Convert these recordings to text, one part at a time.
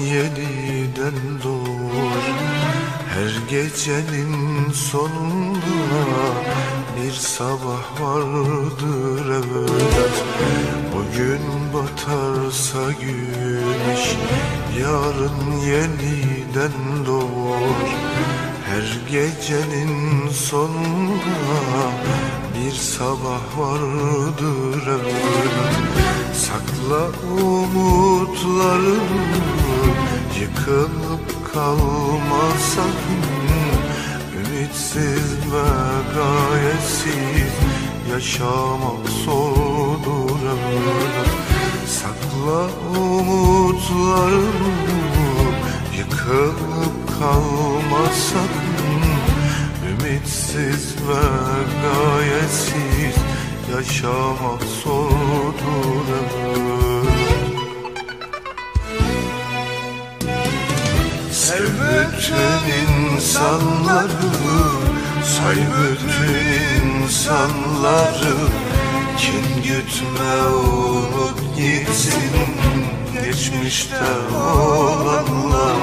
yeniden doğar Her gecenin sonunda bir sabah vardır evlat. Bugün batarsa güneş yarın yeniden doğar. Her gecenin sonunda bir sabah vardır evlat. Sakla umutlarını Yıkılıp kalma sakın Ümitsiz ve gayetsiz Yaşamak zordur Sakla umutlarını Yıkılıp kalma sakın Ümitsiz ve gayetsiz Yaşamak insanları Say bütün insanları. Kin gütme unut gitsin Geçmişte olanlar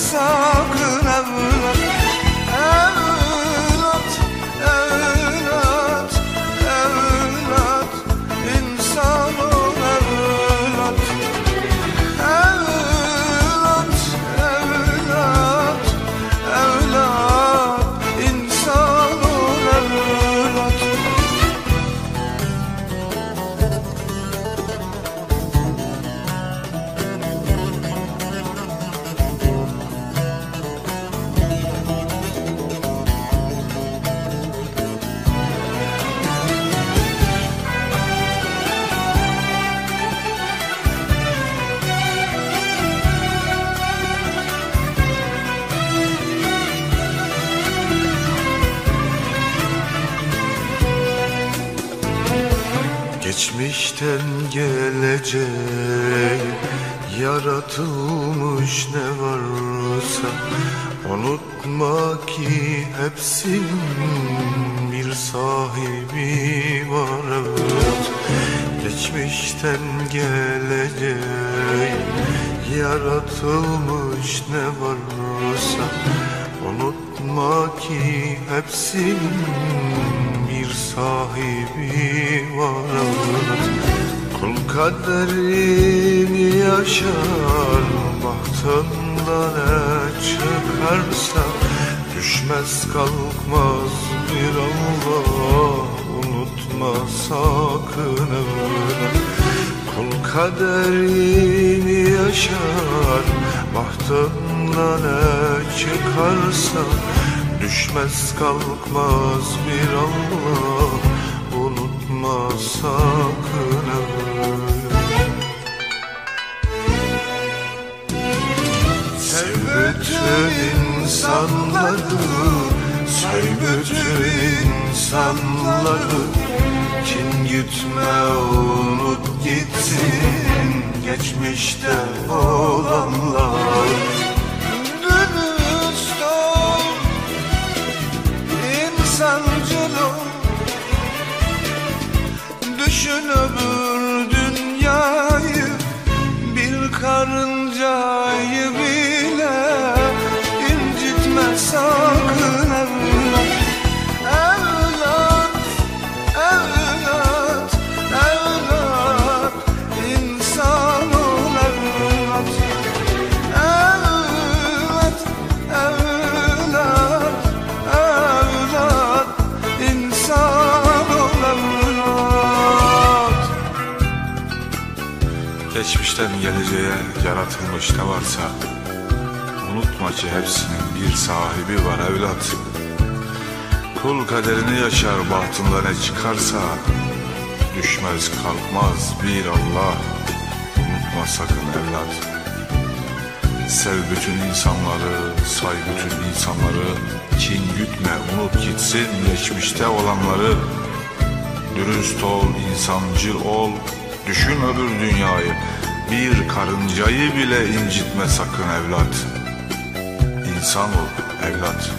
incitme Geçmişten gelecek yaratılmış ne varsa Unutma ki hepsinin bir sahibi var evet Geçmişten gelecek yaratılmış ne varsa Unutma ki hepsinin bir sahibi var. Kul kaderini yaşar Bahtında ne çıkarsa Düşmez kalkmaz bir Allah Unutma sakın Kul kaderini yaşar Bahtında ne çıkarsa Düşmez kalkmaz bir Allah. Unutma sakın Sev bütün insanları Say bütün insanları. Kin gütme unut gitsin Geçmişte olanlar Düşün öbür Geçmişten geleceğe yaratılmış ne varsa Unutma ki hepsinin bir sahibi var evlat. Kul kaderini yaşar bahtında ne çıkarsa Düşmez kalkmaz bir Allah. Unutma sakın evlat. Sev bütün insanları, say bütün insanları. Kin gütme, unut gitsin geçmişte olanları. Dürüst ol, insancıl ol Düşün öbür dünyayı. Bir karıncayı bile incitme sakın evlat. İnsan ol evlat